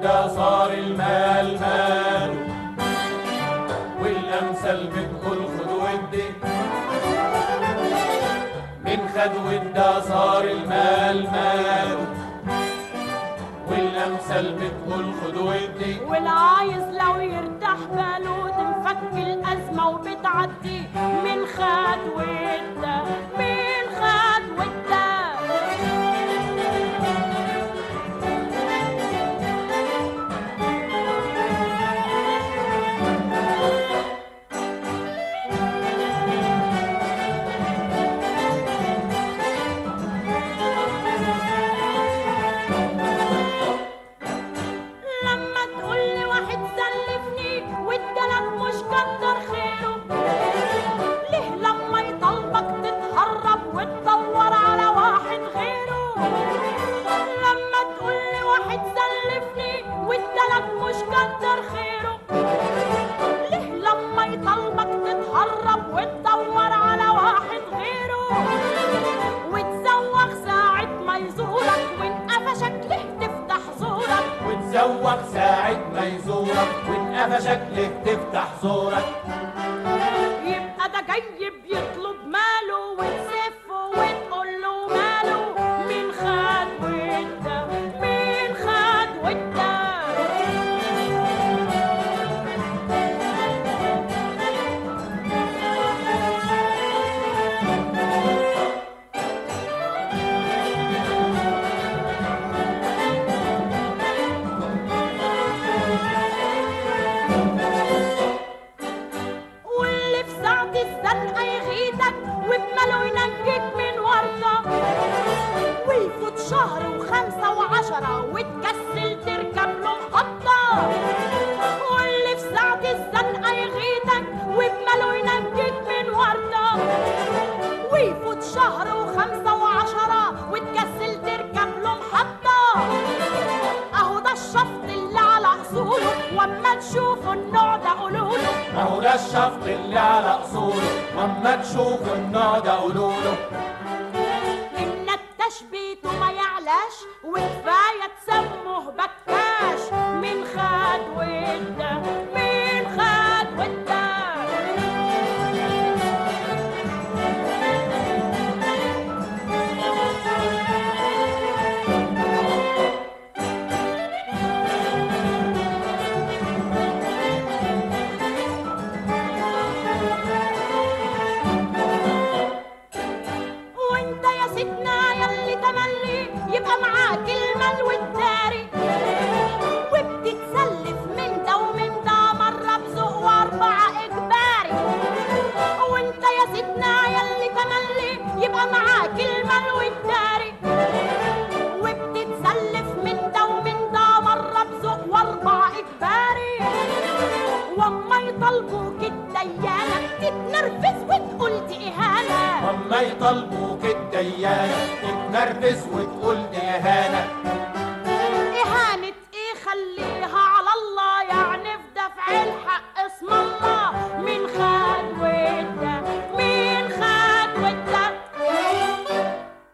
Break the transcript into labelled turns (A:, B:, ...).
A: يبقى صار المال ماله والأمثل بتقول خد ودي. من خد ودا صار المال ماله والأمثل بتقول خد ودي.
B: والعايز لو يرتاح باله تنفك الأزمة وبتعدي. من خد ودا من مش كتر خيره. ليه لما يطلبك تتهرب وتدور على واحد غيره؟ وتزوغ ساعة ما يزورك وان قفشك ليه تفتح زورك؟
A: وتزوق ساعة ما يزورك وانقفشك ليه تفتح زورك؟
B: يبقى ده جاي بيطلب ويفوت شهر وخمسة وعشرة وتكسل تركب له محطة أهو ده الشفط اللي على أصوله وأما تشوفوا النوع ده قولوله
A: ما هو ده الشفط اللي على أصوله وأما تشوفوا النوع ده قولوله
B: ان التشبيت ما يعلاش وكفايه تسموه بكاش. من خد وده يطلبوك الديانة تتنرفز وتقول دي إهانة.
A: واما يطلبوك الديانة تتنرفز وتقول دي إهانة.